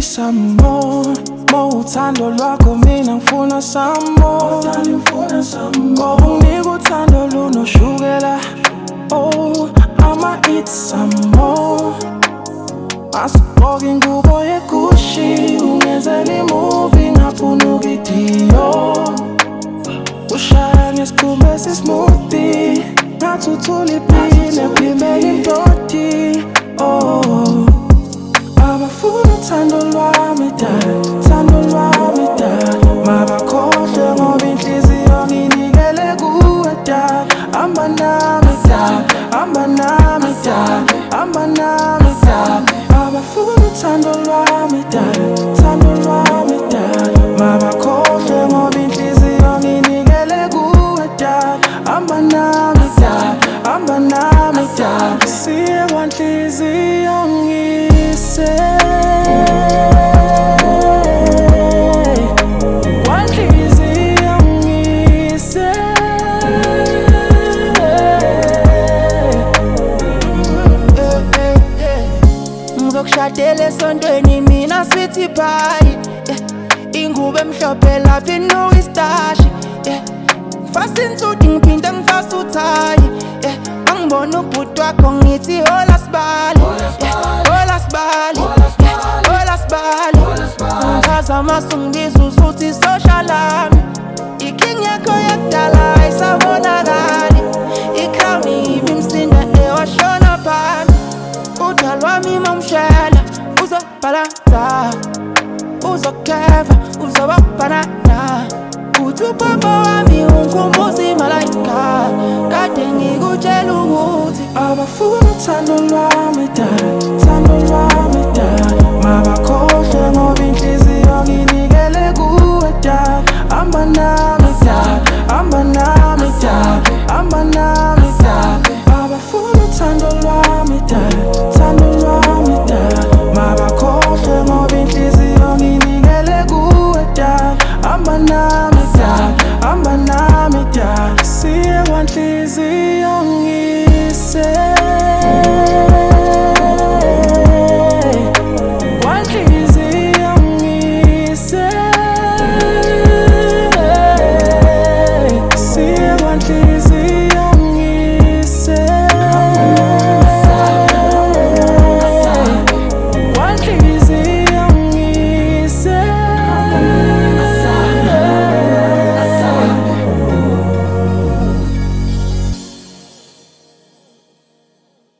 some more. Mo uthando lwakho mina ngifuna some more. Ngoba unginika uthando lunoshukela Oh, I'ma eat some more. Asigqoke ingubo yegushi Ungenzela imovie ngaphunuka idiyo Ushaya ngesikhumba esismoothie Ngathuthula dala Hamba nami dala Hamba nami dala Abafuna uthando lwami dala Uthando lwami dala Mabakhohlwe ngoba inhliziyo nginikele kuwe dala Hamba nami dala Hamba nami dala Siye kwanhliziyo ngizokushadela esontweni mina sithi bhayi yeah. ingubo emhlophe lapha inuka istashi. Yeah. ngifasa insuti ngiphinde ngifasa uthayi. Yeah. angibona ubhuti wakho ngithi hola sibali. Hola sibali. Hola sibali. Ngichaza amasu ngibiza usuthi soshalami iking yakho yakudala ayisabonakali. Ikhrawuni yimi imsinda ewashona phami udala wami mamshela uzobhalansa uzokheva uzobabanana uthi upapa wami ungikhumbuza imalayika kade ngikutshela ukuthi Abafuna uthando lwami banami da, abanami da, siye kwanhliziyo